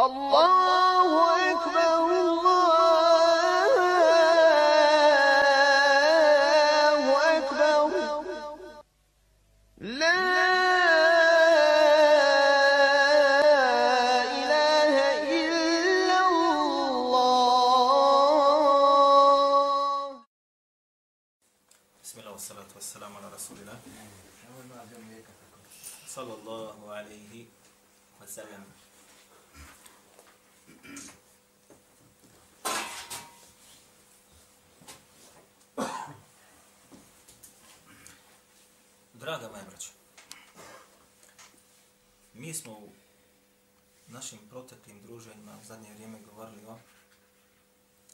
الله mi smo u našim proteklim druženjima u zadnje vrijeme govorili o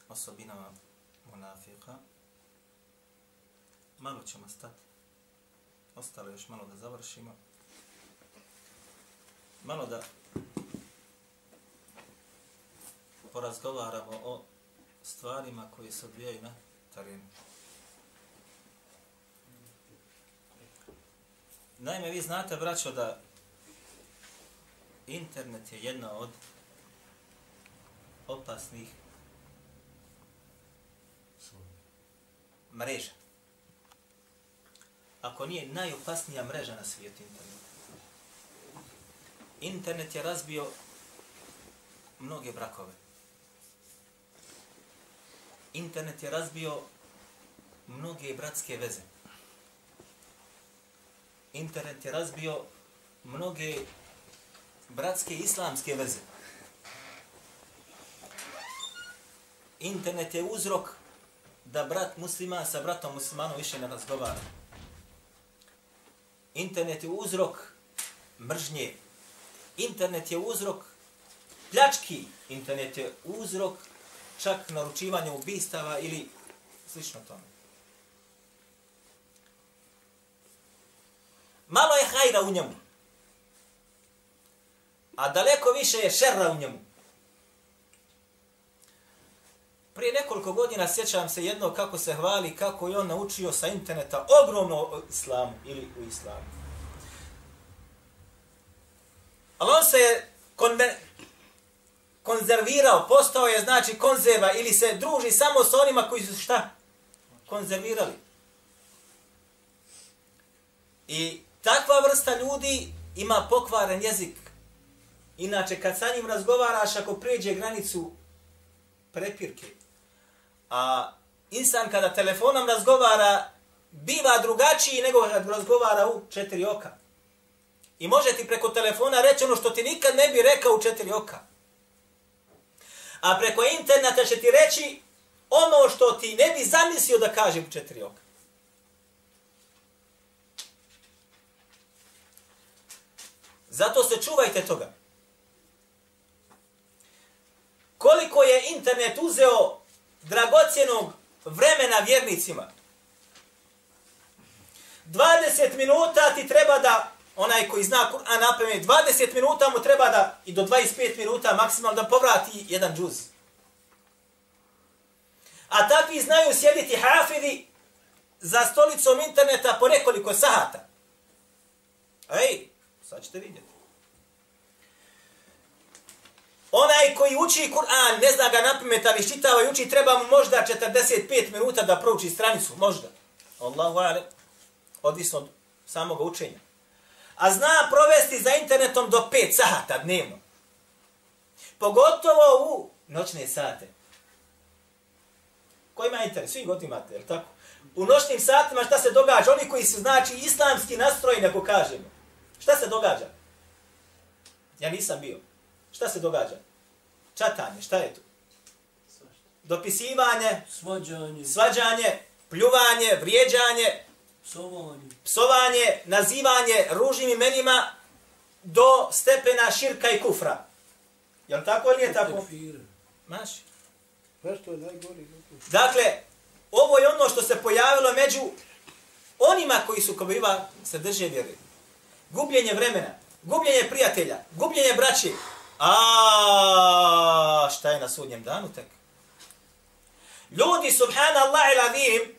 osobinama monafika, malo ćemo stati. Ostalo još malo da završimo. Malo da porazgovaramo o stvarima koje se odvijaju na terenu. Naime, vi znate, braćo, da internet je jedna od opasnih mreža ako nije najopasnija mreža na svijetu internet. Internet je razbio mnoge brakove. Internet je razbio mnoge bratske veze. Internet je razbio mnoge bratske islamske veze. Internet je uzrok da brat muslima sa bratom muslimanom više ne razgovara. Internet je uzrok mržnje. Internet je uzrok pljački. Internet je uzrok čak naručivanja ubistava ili slično tome. Malo je hajra u njemu. A daleko više je šerra u njemu. Prije nekoliko godina sjećam se jedno kako se hvali, kako je on naučio sa interneta ogromno o islamu ili u islamu. Ali on se je konzervirao, postao je znači konzerva ili se druži samo sa onima koji su šta? Konzervirali. I takva vrsta ljudi ima pokvaren jezik. Inače, kad sa njim razgovaraš, ako prijeđe granicu prepirke, A insan kada telefonom razgovara, biva drugačiji nego kad razgovara u četiri oka. I može ti preko telefona reći ono što ti nikad ne bi rekao u četiri oka. A preko interneta će ti reći ono što ti ne bi zamislio da kaže u četiri oka. Zato se čuvajte toga. Koliko je internet uzeo dragocjenog vremena vjernicima. 20 minuta ti treba da, onaj koji zna Kur'an napamet, 20 minuta mu treba da, i do 25 minuta maksimalno da povrati jedan džuz. A takvi znaju sjediti hafidi za stolicom interneta po nekoliko sahata. Ej, sad ćete vidjeti. Onaj koji uči Kur'an, ne zna ga napamet, ali čitava i uči, treba mu možda 45 minuta da prouči stranicu, možda. Allahu ale, odvisno od samog učenja. A zna provesti za internetom do 5 sata dnevno. Pogotovo u noćne sate. Ko ima internet? Svi god imate, je tako? U noćnim satima šta se događa? Oni koji su, znači, islamski nastrojeni, ako kažemo. Šta se događa? Ja nisam bio. Šta se događa? Čatanje, šta je tu? Dopisivanje, Svađanje, svađanje, pljuvanje, vrijeđanje, psovanje, psovanje, nazivanje ružnim imenima do stepena širka i kufra. Je li tako ili nije tako? je najgori? Dakle, ovo je ono što se pojavilo među onima koji su kao biva se drže vjere. Gubljenje vremena, gubljenje prijatelja, gubljenje braće. A šta je na sudnjem danu tek? Ljudi, subhanallah il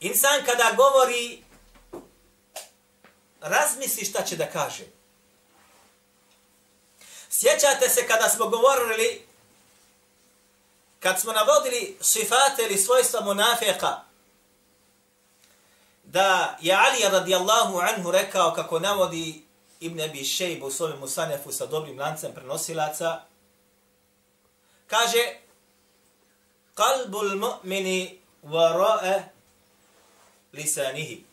insan kada govori, razmisli šta će da kaže. Sjećate se kada smo govorili, kad smo navodili sifate ili svojstva munafika, da je Ali radijallahu anhu rekao kako navodi Ibn Abi Shayb u svojem Musanefu sa dobrim lancem prenosilaca, kaže Kalbul mu'mini varae lisanihi.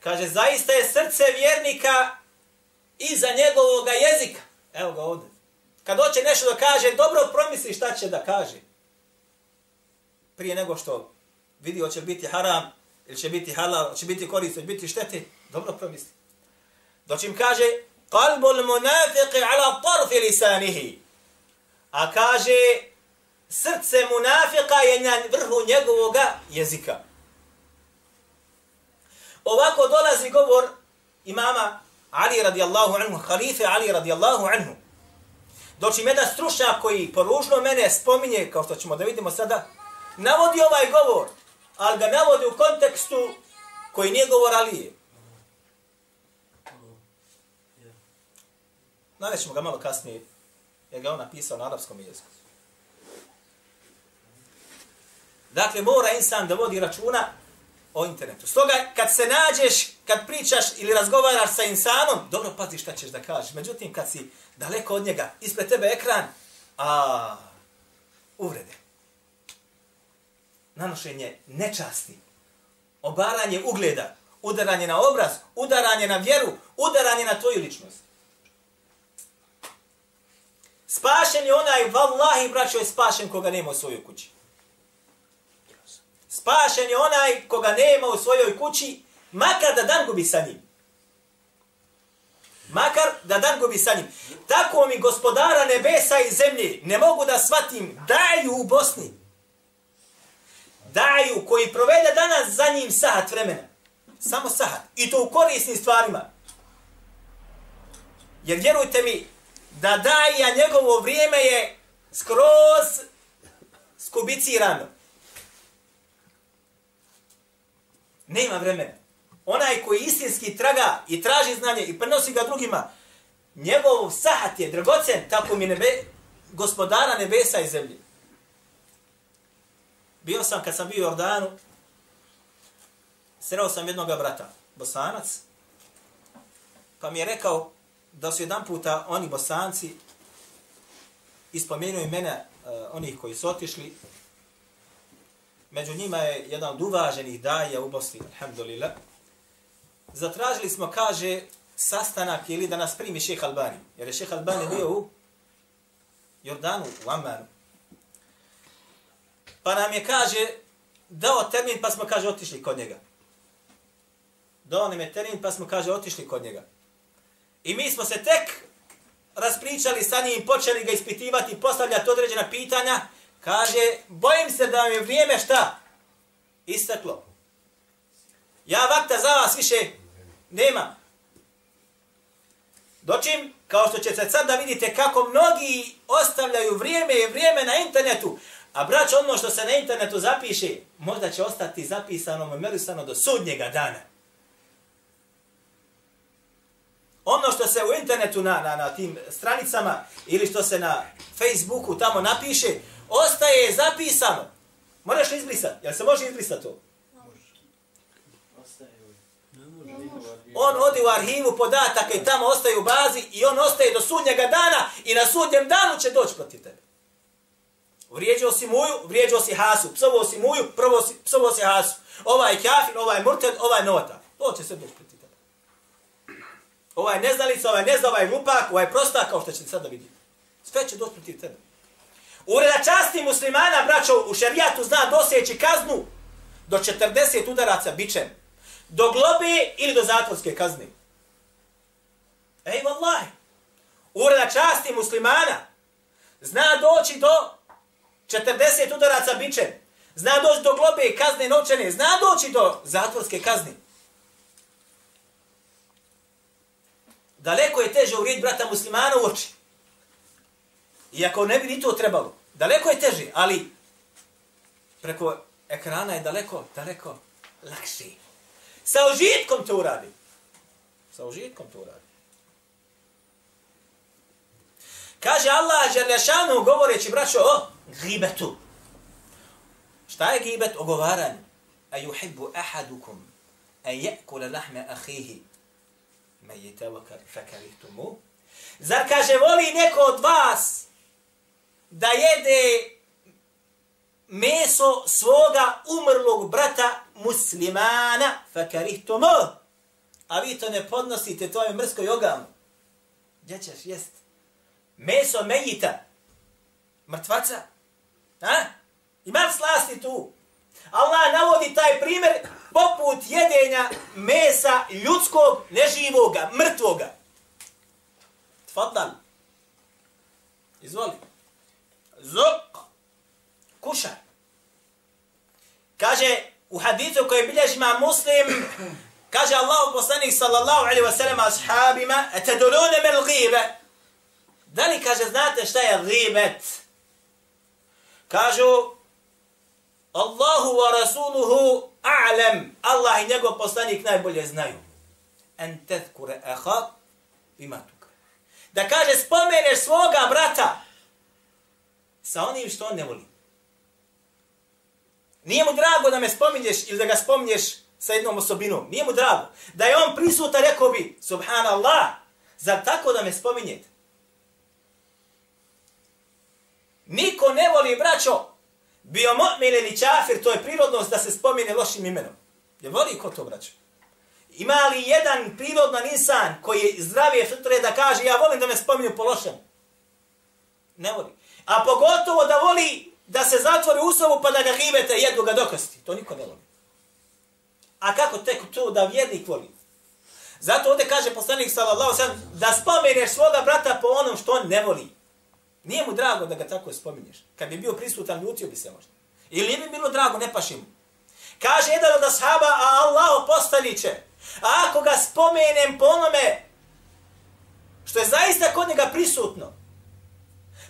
Kaže, zaista je srce vjernika iza njegovog jezika. Evo ga ovdje. Kad hoće nešto da kaže, dobro promisli šta će da kaže. Prije nego što vidi hoće biti haram, ili će biti halal, će biti korist, će biti štete, dobro promisli. Doći im kaže, qalbul munafiqi ala tarfi lisanihi. A kaže, srce munafika je na vrhu njegovog jezika. Ovako dolazi govor imama Ali radijallahu anhu, halife Ali radijallahu anhu. Doći jedan stručnjak koji poružno mene spominje, kao što ćemo da vidimo sada, navodi ovaj govor, ali ga navodi u kontekstu koji nije govor Alije. Navećemo ga malo kasnije, jer ga on napisao na arapskom jeziku. Dakle, mora insan da vodi računa o internetu. Stoga, kad se nađeš, kad pričaš ili razgovaraš sa insanom, dobro pazi šta ćeš da kažeš. Međutim, kad si daleko od njega, ispred tebe ekran, a uvrede. Nanošenje nečasti, obaranje ugleda, udaranje na obraz, udaranje na vjeru, udaranje na tvoju ličnost. Spašen je onaj, vallahi, braćo, je spašen koga nema u svojoj kući. Spašen je onaj koga nema u svojoj kući, makar da dan gubi sa njim. Makar da dan gubi sa njim. Tako mi gospodara nebesa i zemlje, ne mogu da shvatim, daju u Bosni. Daju koji provede danas za njim sahat vremena. Samo sahat. I to u korisnim stvarima. Jer vjerujte mi, da daja njegovo vrijeme je skroz skubicirano. Nema vremena. Onaj koji istinski traga i traži znanje i prenosi ga drugima, njegov sahat je dragocen, tako mi nebe, gospodara nebesa i zemlje. Bio sam, kad sam bio u Jordanu, sreo sam jednog brata, bosanac, pa mi je rekao da su jedan puta oni bosanci ispomenuo imena uh, onih koji su otišli Među njima je jedan od uvaženih daja u Bosni, alhamdulillah. Zatražili smo, kaže, sastanak ili da nas primi šeha Albani. Jer je šeha Albani bio u Jordanu, u Amanu. Pa nam je, kaže, dao termin pa smo, kaže, otišli kod njega. Dao nam je termin pa smo, kaže, otišli kod njega. I mi smo se tek raspričali sa njim, počeli ga ispitivati, postavljati određena pitanja, Kaže, bojim se da vam je vrijeme šta? Istaklo. Ja vakta za vas više nema. Dočim, kao što ćete sad da vidite kako mnogi ostavljaju vrijeme i vrijeme na internetu, a brać ono što se na internetu zapiše, možda će ostati zapisano, memorisano do sudnjega dana. Ono što se u internetu na, na, na tim stranicama ili što se na Facebooku tamo napiše, ostaje zapisano. Moraš li izbrisati? Jel se može izbrisati to? On odi u arhivu podataka i tamo ostaje u bazi i on ostaje do sudnjega dana i na sudnjem danu će doći protiv tebe. Vrijeđao si muju, vrijeđao si hasu, psovo si muju, prvo si, psovo si hasu. Ovaj kafir, ovaj murted, ovaj nota. To će se doći protiv. Ovaj neznalica, ovaj nezna, ovaj glupak, ovaj prostak, kao što ćete sada vidjeti. Sve će doći protiv tebe. Ureda časti muslimana, braćo, u šerijatu zna dosjeći kaznu do 40 udaraca bićem. Do globe ili do zatvorske kazne. Ej, vallaj. Ureda časti muslimana zna doći do 40 udaraca bićem. Zna doći do globe i kazne novčane. Zna doći do zatvorske kazne. Daleko je teže uvrijed brata muslimana u oči. Iako ne bi ni to trebalo. Daleko je teže, ali preko ekrana je daleko, daleko lakši. Sa užitkom to uradi. Sa užitkom to uradi. Kaže Allah Đerlešanu govoreći, braćo, o gibetu. Šta je gibet? Ogovaranje. A yuhibbu ahadukum a je'kule lahme mejita mejitevaka fakarihtumu. Zar kaže, voli neko od vas da jede meso svoga umrlog brata muslimana fakarihtumu. A vi to ne podnosite, to je mrsko jogamu. Gdje ćeš jest? Meso mejita. Mrtvaca. Ha? Imam slasti tu. Allah navodi taj primjer poput jedenja mesa ljudskog, neživoga, mrtvoga. Tfadal. Izvoli. Zuk. Kušaj. Kaže u hadisu koji bilježi ima muslim, kaže Allah poslanik sallallahu alaihi wa sallam ashabima, etedolune mel ghibe. Da li kaže, znate šta je ghibet? Kažu, Allahu wa rasuluhu a'lam. Allah i njegov poslanik najbolje znaju. En tezkure ehak ima tuka. Da kaže spomeneš svoga brata sa onim što on ne voli. Nije mu drago da me spominješ ili da ga spominješ sa jednom osobinom. Nije mu drago. Da je on prisuta, rekao bi, subhanallah, zar tako da me spominjete? Niko ne voli, braćo, bio mu'min ili čafir, to je prirodnost da se spomine lošim imenom. Je voli ko to, braćo? Ima li jedan prirodan insan koji je zdravije fitre da kaže ja volim da me spominju po lošem? Ne voli. A pogotovo da voli da se zatvori u sobu pa da ga hibete jedu ga dokosti. To niko ne voli. A kako tek to da vjernik voli? Zato ovdje kaže poslanik sallallahu sallam da spomeneš svoga brata po onom što on ne voli. Nije mu drago da ga tako spominješ. Kad bi bio prisutan, ljutio bi se možda. Ili bi bilo drago, ne paši mu. Kaže jedan od ashaba, a Allah postaniće. A ako ga spomenem po onome, što je zaista kod njega prisutno,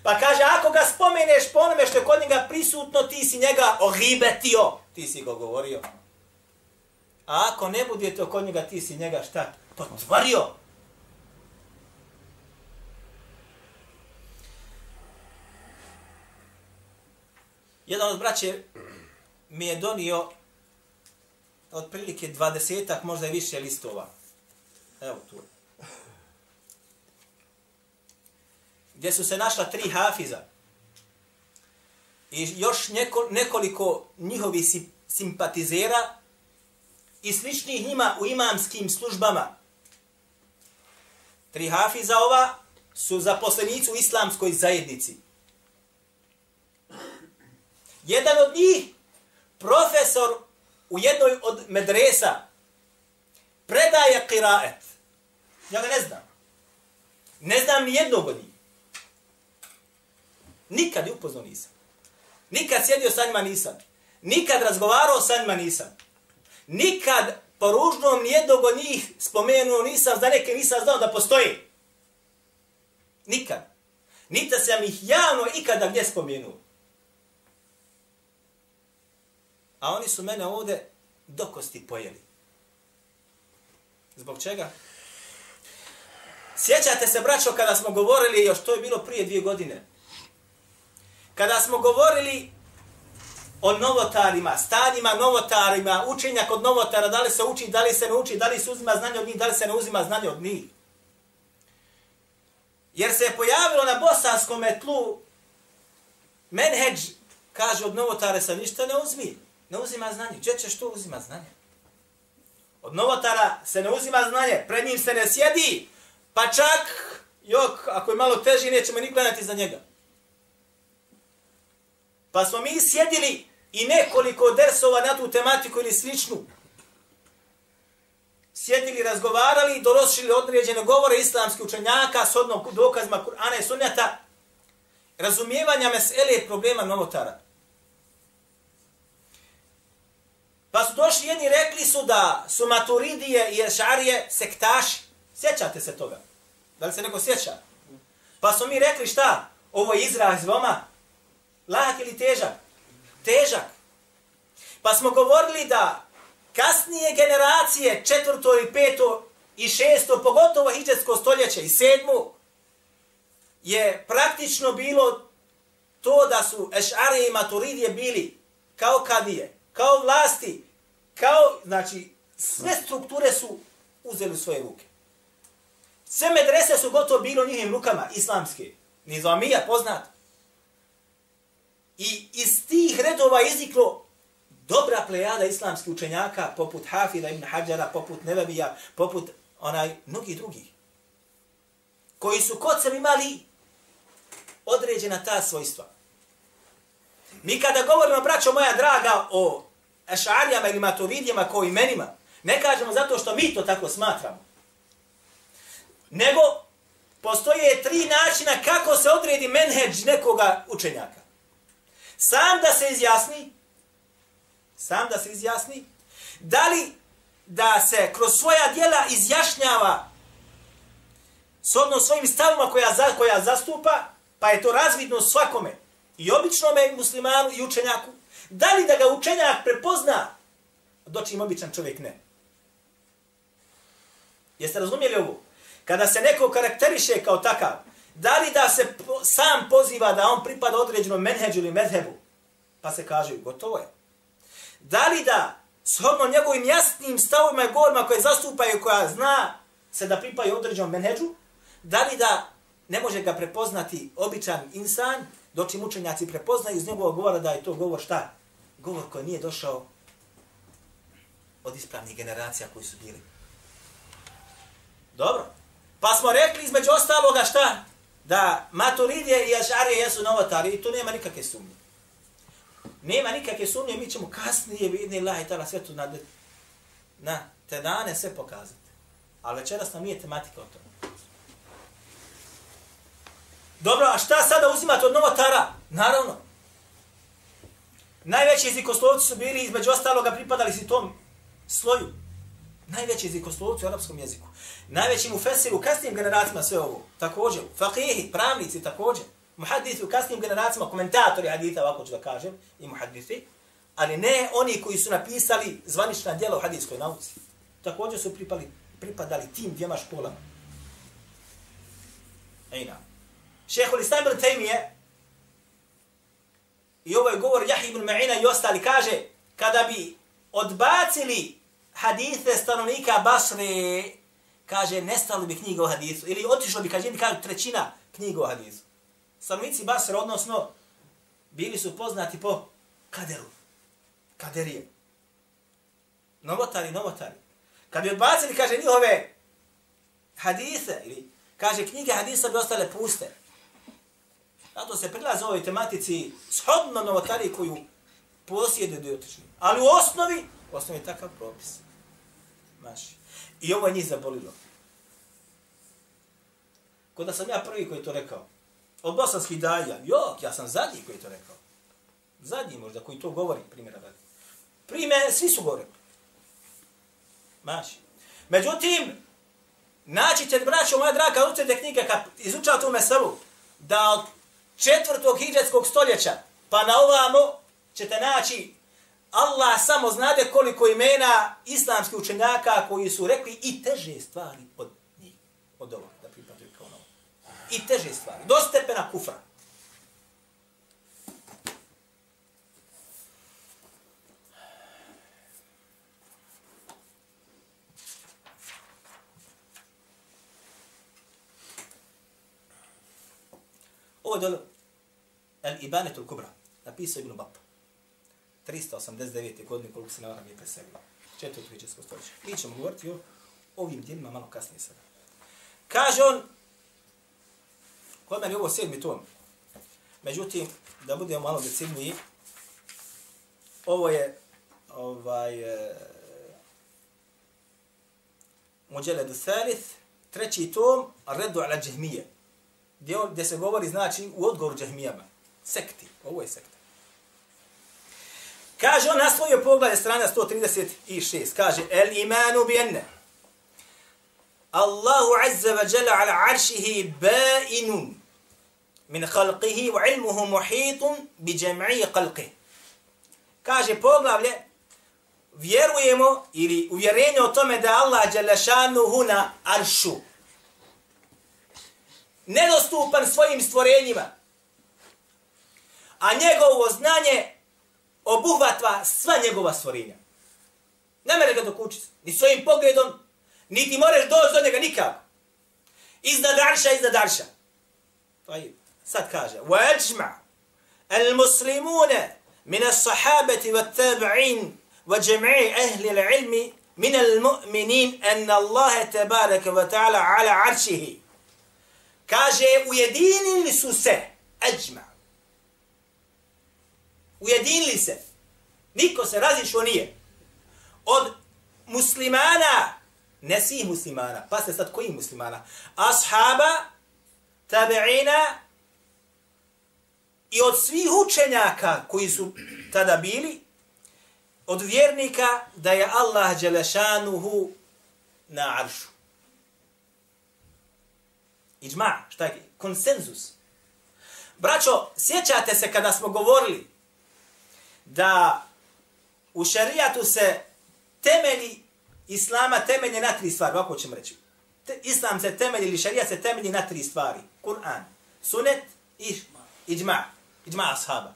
pa kaže, ako ga spomeneš po onome što je kod njega prisutno, ti si njega ohibetio. Ti si go govorio. A ako ne bude to kod njega, ti si njega šta? Potvorio. Jedan od braće mi je donio otprilike dvadesetak, možda i više listova. Evo tu. Gdje su se našla tri hafiza. I još neko, nekoliko njihovi simpatizera i sličnih njima u imamskim službama. Tri hafiza ova su zaposlenici u islamskoj zajednici. Jedan od njih, profesor u jednoj od medresa, predaje kiraet. Ja ga ne znam. Ne znam ni jednog od njih. Nikad je upoznao nisam. Nikad sjedio sa njima nisam. Nikad razgovarao sa njima nisam. Nikad po ružnom nijednog od njih spomenuo nisam, za neke nisam znao da postoji. Nikad. Nita sam ih javno ikada gdje spomenuo. A oni su mene ovde dokosti pojeli. Zbog čega? Sjećate se, braćo, kada smo govorili, još to je bilo prije dvije godine, kada smo govorili o novotarima, stanjima novotarima, učenja kod novotara, da li se uči, da li se ne uči, da li se uzima znanje od njih, da li se ne uzima znanje od njih. Jer se je pojavilo na bosanskom tlu menheđ, kaže od novotare sa ništa ne uzmi ne uzima znanje. Gdje ćeš to uzima znanje? Od novotara se ne uzima znanje, pred njim se ne sjedi, pa čak, jok, ako je malo teži, nećemo ni gledati za njega. Pa smo mi sjedili i nekoliko dersova na tu tematiku ili sličnu. Sjedili, razgovarali, dorošili određene govore islamskih učenjaka s odnom dokazima Kur'ana i sunnjata, razumijevanja mesele problema novotara. Pa su došli jedni rekli su da su maturidije i ešarije sektaši. Sjećate se toga? Da li se neko sjeća? Pa su mi rekli šta? Ovo je izraz vama. Lahak ili težak? Težak. Pa smo govorili da kasnije generacije, četvrto i peto i šesto, pogotovo hiđetsko stoljeće i sedmu, je praktično bilo to da su Ešarije i Maturidije bili kao kadije, kao vlasti, kao, znači, sve strukture su uzeli u svoje ruke. Sve medrese su gotovo bilo njihim rukama, islamske. Nizamija poznat. I iz tih redova iziklo dobra plejada islamskih učenjaka, poput Hafida ibn Hajjara, poput Nevebija, poput onaj, mnogih drugih. Koji su kod sebe imali određena ta svojstva. Mi kada govorimo, braćo moja draga, o ešarijama ili maturidijama kao imenima, ne kažemo zato što mi to tako smatramo. Nego, postoje tri načina kako se odredi menheđ nekoga učenjaka. Sam da se izjasni, sam da se izjasni, da li da se kroz svoja dijela izjašnjava s odnom svojim stavima koja, za, koja zastupa, pa je to razvidno svakome, i običnome muslimanu i učenjaku, da li da ga učenjak prepozna, dočim običan čovjek ne. Jeste razumijeli ovo? Kada se neko karakteriše kao takav, da li da se po, sam poziva da on pripada određenom menheđu ili medhebu, pa se kaže, gotovo je. Da li da, shodno njegovim jasnim stavima i govorima koje zastupaju, koja zna se da pripaju određenom menheđu, da li da ne može ga prepoznati običan insan, doći učenjaci prepoznaju iz njegovog govora da je to govor šta? Govor koji nije došao od ispravnih generacija koji su bili. Dobro. Pa smo rekli između ostaloga šta? Da maturidije i ašarije jesu novotari i tu nema nikakve sumnje. Nema nikakve sumnje, mi ćemo kasnije vidni Allah i tala svetu na, na te dane sve pokazati. Ali večeras nam nije tematika o tome. Dobro, a šta sada uzimate od novotara? Naravno. Najveći jezikoslovci su bili, između ostaloga, pripadali si tom sloju. Najveći jezikoslovci u arapskom jeziku. Najveći mu fesir u kasnijim generacijama sve ovo. Također. Fakihi, pravnici također. Muhadisi u kasnijim generacijama, komentatori haditha, ovako ću da kažem, i muhadisi. Ali ne oni koji su napisali zvanična djela u hadijskoj nauci. Također su pripali, pripadali tim dvijema školama. Ejna. Šehol Islam ibn Taymiye i ovaj govor Jahi ibn Ma'ina i ostali kaže kada bi odbacili hadithe stanovnika Basre, kaže, nestali bi knjiga o hadisu. Ili otišlo bi, kaže, kaže, trećina knjiga o hadisu. Stanovnici Basre, odnosno, bili su poznati po kaderu. Kaderije. Novotari, novotari. Kad bi odbacili, kaže, njihove hadise, ili, kaže, knjige hadisa bi ostale puste. Zato se prilaze ovoj tematici shodno novotari koju posjede dotični. Ali u osnovi, u osnovi je takav propis. Maši. I ovo je njih zabolilo. Kod da sam ja prvi koji to rekao. Od bosanskih daja. Jok, ja sam zadnji koji to rekao. Zadnji možda koji to govori, primjera da. Prime, svi su govorili. Maši. Međutim, naćite, braćo moja draga, učite knjige, kad izučavate u meselu, da od četvrtog hidžetskog stoljeća, pa na ovamo ćete naći Allah samo znade koliko imena islamskih učenjaka koji su rekli i teže stvari od njih, od ovog, da pripatuju kao novo. I teže stvari, do stepena kufra. Ovo je dole El Ibanetul Kubra, napisao Ibn Bapa. 389. godine, koliko se ne varam je preselio. Četvrtu hijđarsko stoljeće. Mi ćemo govoriti o ovim djelima malo kasnije sada. Kaže on, kod mene je ovo sedmi tom. Međutim, da budemo malo decidniji, ovo je ovaj, e, Muđeledu Thalith, treći tom, Redu ala Džehmije, Gdje, gdje se govori, znači, u odgovoru Džehmijama. Sekti. Ovo je sekta. Kaže on naslovio poglede strana 136. Kaže, el imanu bi enne. Allahu azza wa jalla ala aršihi ba'inun min khalqihi wa ilmuhu muhitun bi jam'i khalqihi. Kaže poglavlje, vjerujemo ili uvjerenje o tome da Allah dželle šanuhu na aršu. nedostupan svojim stvorenjima A njegovo znanje obuhvatva sva njegova stvorenja. Ne mere ga dokučiti. Ni svojim pogledom, niti moraš doći do njega nikako. Iznad arša, iznad arša. Sad kaže, وَاجْمَعُ الْمُسْلِمُونَ مِنَ الصَّحَابَةِ وَالتَّابِعِينَ وَجَمْعِ أَهْلِ الْعِلْمِ مِنَ الْمُؤْمِنِينَ أَنَّ اللَّهَ تَبَارَكَ وَتَعَالَى عَلَى عَرْشِهِ Kaže, ujedinili su se, ađma. Ujedinili se. Niko se razišao nije. Od muslimana, ne svih muslimana, pa se sad koji muslimana? Ashaba, tabeina i od svih učenjaka koji su tada bili, od vjernika da je Allah Đelešanuhu na aršu. Iđma, šta je? Konsenzus. Braćo, sjećate se kada smo govorili da u šarijatu se temelji Islama temelje na tri stvari, ovako ćemo reći. Te, Islam se temelji ili šarijat se temelji na tri stvari. Kur'an, sunet i iđma. Iđma ashaba.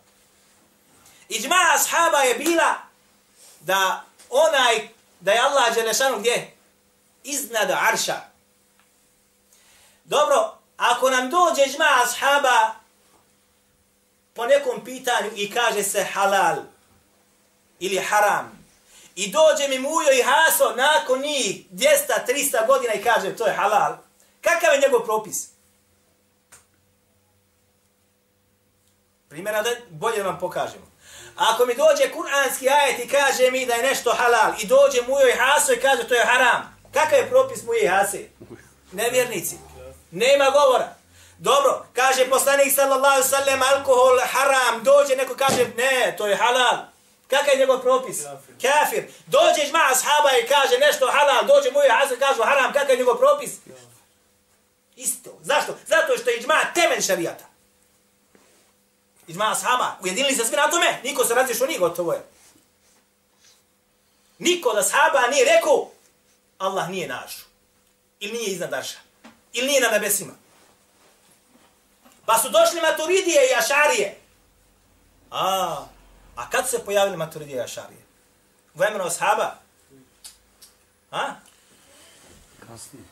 Iđma ashaba je bila da onaj, da je Allah Đelešanu gdje? Iznad arša. Dobro, ako nam dođe iđma ashaba po nekom pitanju i kaže se halal ili haram, i dođe mi mujo i haso nakon njih 200-300 godina i kaže to je halal, kakav je njegov propis? Primjera da bolje da vam pokažemo. Ako mi dođe kuranski ajet i kaže mi da je nešto halal i dođe mujo i haso i kaže to je haram, kakav je propis mujo i hase? Nevjernici. Nema govora. Dobro, kaže poslanik sallallahu sallam alkohol haram, dođe neko kaže ne, to je halal. Kakav je njegov propis? Kafir. Kafir. Dođe žma ashaba i kaže nešto halal, dođe hase i kaže haram, kakav je njegov propis? Isto. Zašto? Zato što je džma temelj šarijata. Iđma ashaba, ujedinili se svi na tome, niko se razlišao, nije gotovo je. Niko da ashaba nije rekao, Allah nije naš. Ili nije iznad naša. Ili nije na nebesima. Pa su došli maturidije i ašarije. A, a kad su se pojavili maturidije i ašarije? U vremenu ashaba? A? Kasnije.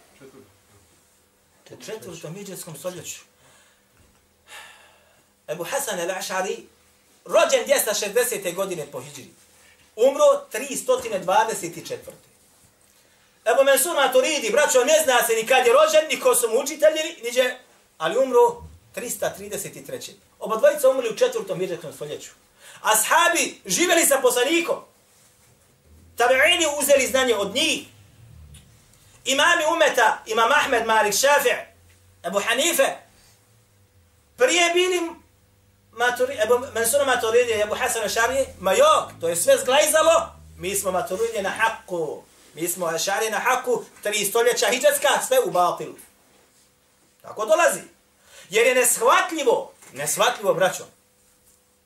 Te četvrtom iđetskom stoljeću. Ebu Hasan el-Ašari, rođen 260. godine po Hidžri, umro 324. Ebu Mansur Maturidi, braćo, ne zna se ni kad je rođen, ni ko su mu učitelji, niđe, ali umro 333. Oba dvojica umrli u četvrtom hidžetskom stoljeću. Ashabi živjeli sa poslanikom. Tabi'ini uzeli znanje od njih. Imami umeta, imam Ahmed, Malik, Šafi' Ebu Hanife, prije bili maturi, Ebu Mansura Maturidije i Ebu Hasan Ašarije, ma jok, to je sve zglajzalo, mi smo Maturidije na haku, mi smo Ašarije na haku, tri stoljeća hijđatska, sve u batilu. Tako dolazi. Jer je neshvatljivo, neshvatljivo, braćo,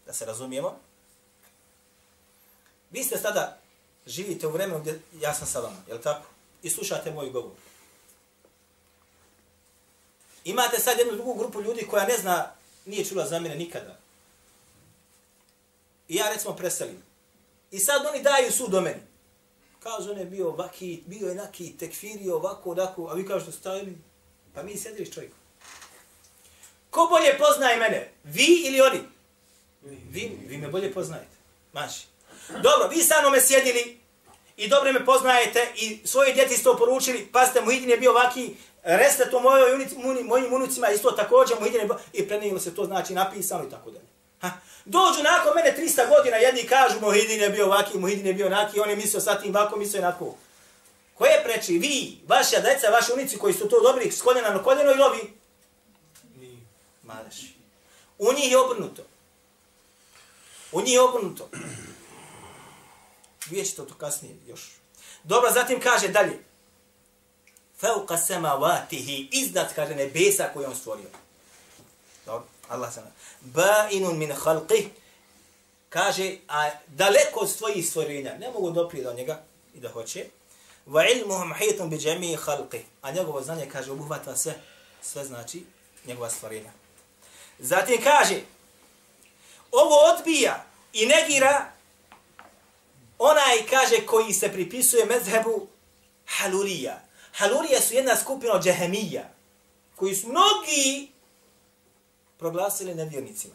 da se razumijemo, vi ste sada, živite u vremenu gdje ja sam sa vama, je tako? I slušate moj govor. Imate sad jednu drugu grupu ljudi koja ne zna, nije čula za mene nikada. I ja recimo preselim. I sad oni daju sud o meni. Kažu, on je bio vaki, bio je naki, tekfirio, ovako, ovako, a vi kažete, stavili, pa mi sjedili s čovjekom. Ko bolje poznaje mene? Vi ili oni? Vi, vi me bolje poznajete. Maši. Dobro, vi sa me sjedili i dobro me poznajete i svoje djeti ste oporučili, poručili, pa ste Muhidin je bio ovaki, reste to mojoj unic, muni, mojim unucima isto također, Muhidin je bio, i prenijelo se to znači napisano i tako dalje. Ha? Dođu nakon mene 300 godina, jedni kažu Muhidin je bio ovaki, Muhidin je bio onaki, on je mislio sa tim ovako, mislio onako. Ko je preči? Vi, vaša deca, vaši unici koji su to dobili s koljena na koljeno ili ovi? Maleš. U njih je obrnuto. U njih je obrnuto. Vidjet ćete to kasnije još. Dobro, zatim kaže dalje. Fauqa samawatihi iznad kaže nebesa koje on stvorio. Dobro, Allah sana. Ba'inun min khalqih kaže, a daleko od svojih stvorenja, ne mogu doprije do njega i da hoće, wa ilmuhum hitun bi jami'i khalqih a njegovo znanje kaže obuhvata sve, sve znači njegova stvorenja. Zatim kaže, ovo odbija i negira onaj, kaže, koji se pripisuje mezhebu halulija. Halulija su jedna skupina od džehemija, koji su mnogi proglasili nevjernicima.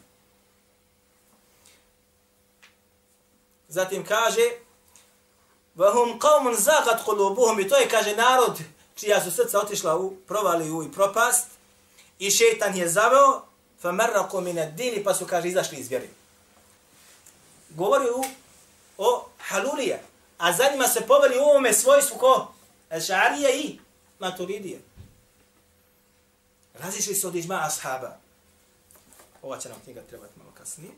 Zatim kaže, Vahum qawmun zagat qulubuhum i to je kaže narod čija su srca otišla u provaliju i propast i šejtan je zaveo fa marraqu min ad-din pa su kaže izašli iz vjere. Govori u, o halulija, a za njima se poveli u ovome svojstvu ko? Ešarija i maturidija. Razišli su od iđma ashaba. Ova će nam knjiga trebati malo kasnije.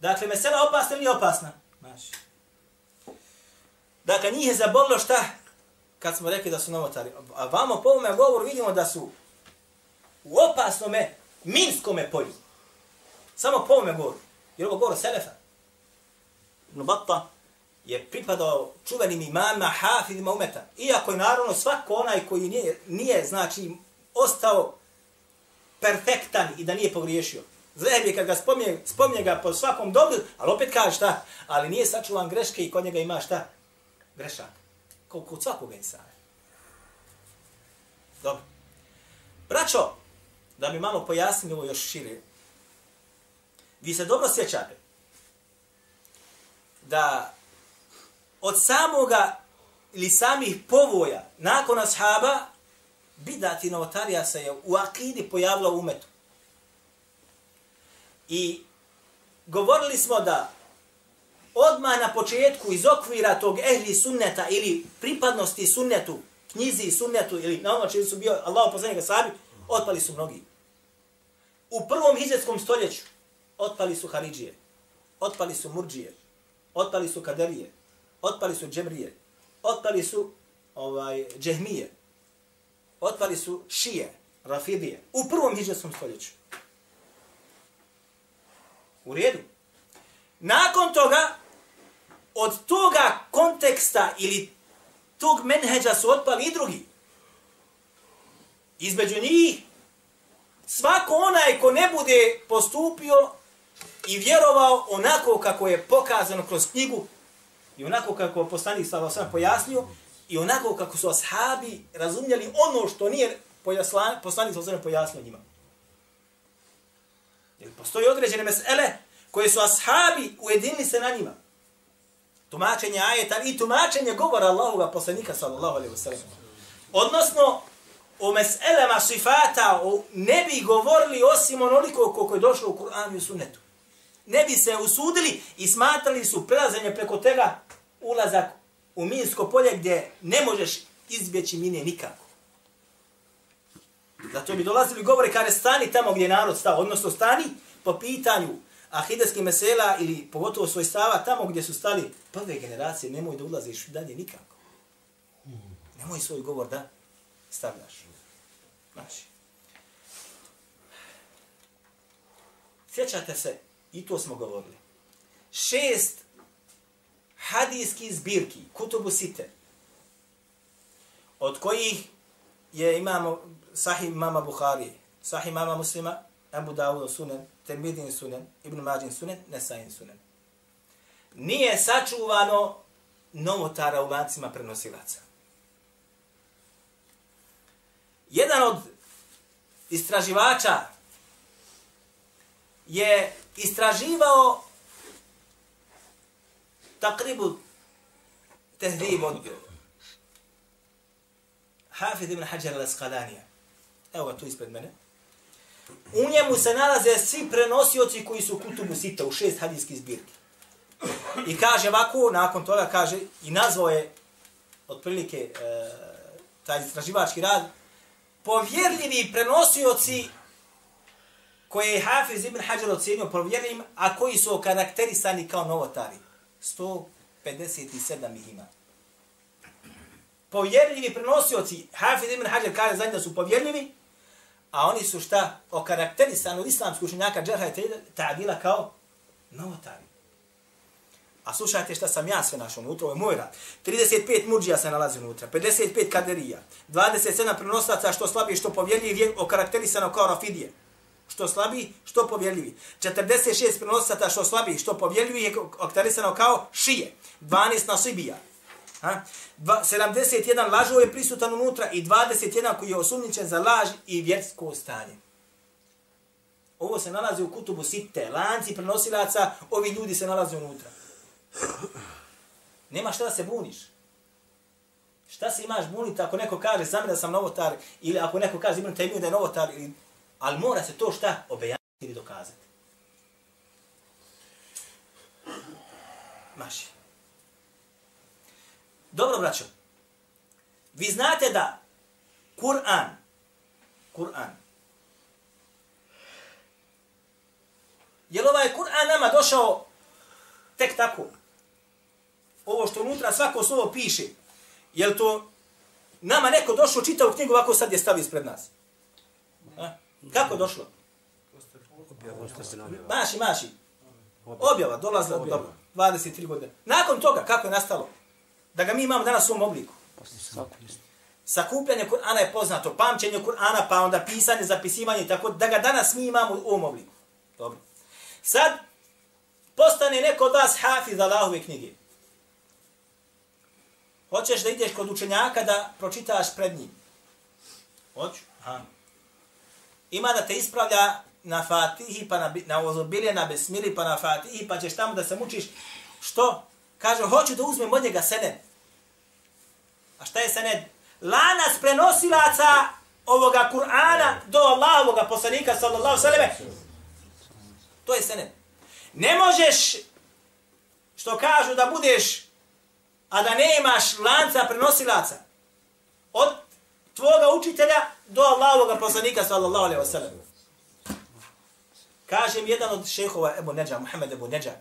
Dakle, mesela opasna ili opasna? Maš. Dakle, njih je zabolilo šta? Kad smo rekli da su novotari. A vamo po ovome govoru vidimo da su u opasnome minskome polju. Samo po ovome govoru. Jer ovo govoru Selefa. Nubatta je pripadao čuvenim imama, hafidima umeta. Iako je naravno svako onaj koji nije, nije znači, ostao perfektan i da nije pogriješio. Zleb je kad ga spominje, spominje ga po svakom dobru, ali opet kaže šta? Ali nije sačuvan greške i kod njega ima šta? Grešak. Kao kod svakog insana. Dobro. Braćo, da mi malo pojasnimo ovo još šire. Vi se dobro sjećate da od samoga ili samih povoja nakon ashaba bidati novotarija se je u akidi pojavila u umetu. I govorili smo da odmah na početku iz okvira tog ehli sunneta ili pripadnosti sunnetu, knjizi sunnetu ili na ono čemu su bio Allah poslanik sahabi, otpali su mnogi. U prvom hijđetskom stoljeću otpali su Haridžije, otpali su Murđije, otpali su Kaderije, otpali su Džemrije, otpali su ovaj, Džehmije, otpali su Šije, Rafidije, u prvom hijđetskom stoljeću. U redu. Nakon toga, od toga konteksta ili tog menheđa su otpali i drugi. Između njih, svako onaj ko ne bude postupio i vjerovao onako kako je pokazano kroz knjigu i onako kako poslanik sa sam pojasnio i onako kako su ashabi razumjeli ono što nije poslanik sa sam pojasnio njima. Jer postoji određene mesele koje su ashabi ujedinili se na njima. Tumačenje ajeta i tumačenje govora Allahoga poslanika sallallahu alaihi wasallam. Odnosno, o meselema sifata o, ne bi govorili osim onoliko koliko je došlo u Kur'anu i Sunnetu. Ne bi se usudili i smatrali su prelazanje preko tega ulazak u minsko polje gdje ne možeš izbjeći mine nikako. Zato bi dolazili govore kare stani tamo gdje narod stao, odnosno stani po pitanju ahideski mesela ili pogotovo svoj stava tamo gdje su stali prve generacije, nemoj da ulaziš dalje nikako. Nemoj svoj govor da stavljaš. Znači. Sjećate se, i to smo govorili, šest hadijskih zbirki, kutubu site, od kojih je imamo sahih mama Buhari, sahih mama muslima, Abu Dawud Sunan, Termidin sunen, Ibn Mađin sunen, Nesajin sunen. Nije sačuvano novotara u lancima prenosilaca. Jedan od istraživača je istraživao takribu tehdib od Hafid ibn Hajar al-Asqalanija. Evo ga tu ispred mene. U njemu se nalaze svi prenosioci koji su kutubu sita u šest hadijskih zbirki. I kaže ovako, nakon toga kaže, i nazvao je otprilike e, taj istraživački rad, povjerljivi prenosioci koje je Hafiz ibn Hajar ocjenio povjerljivim, a koji su okarakterisani kao novotari. 157 ih ima. Povjerljivi prenosioci, Hafiz ibn Hajar kaže za da su povjerljivi, a oni su šta okarakterisani od islamskog učenjaka džerha i ta'dila kao novotari. A slušajte šta sam ja sve našao unutra, ovo je moj rad. 35 muđija se nalazi unutra, 55 kaderija, 27 prenosaca što slabi, što povjerljivi, okarakterisano kao rafidije. Što slabi, što povjerljivi. 46 prenosaca što slabi, što povjerljivi je okarakterisano kao šije. 12 nasibija. Ha? Dva- 71 lažo je prisutan unutra i 21 koji je osumnjičen za laž i vjersko stanje. Ovo se nalazi u kutubu sitte, lanci prenosilaca, ovi ljudi se nalaze unutra. Nema šta da se buniš. Šta se imaš buniti ako neko kaže za da sam novotar ili ako neko kaže imam temiju da je novotar ili ali mora se to šta obejaniti ili dokazati. Maši. Dobro, braćo. Vi znate da Kur'an, Kur'an, je li ovaj Kur'an nama došao tek tako? Ovo što unutra svako slovo piše, je li to nama neko došao čitao knjigu ovako sad je stavi ispred nas? A? Kako došlo? Maši, maši. Objava, dolazila, dobro, 23 godine. Nakon toga, kako je nastalo? Da ga mi imamo danas u ovom obliku. Sakupljanje Kur'ana je poznato, pamćenje Kur'ana, pa onda pisanje, zapisivanje, tako da ga danas mi imamo u ovom obliku. Dobro. Sad, postane neko od vas hafiz Allahove knjige. Hoćeš da ideš kod učenjaka da pročitaš pred njim. Hoću? Aha. Ima da te ispravlja na fatihi, pa na, na ozobilje, na besmili, pa na fatihi, pa ćeš tamo da se mučiš. Što? Kaže, hoću da uzmem od njega sened. A šta je sened? Lanac prenosilaca ovoga Kur'ana do Allahovoga poslanika, sallallahu sallam. To je sened. Ne možeš, što kažu, da budeš, a da nemaš lanca prenosilaca. Od tvoga učitelja do Allahovoga poslanika, sallallahu alaihi wa sallam. Kaže mi jedan od šehova Ebu Neđa, Muhammed Ebu Neđa,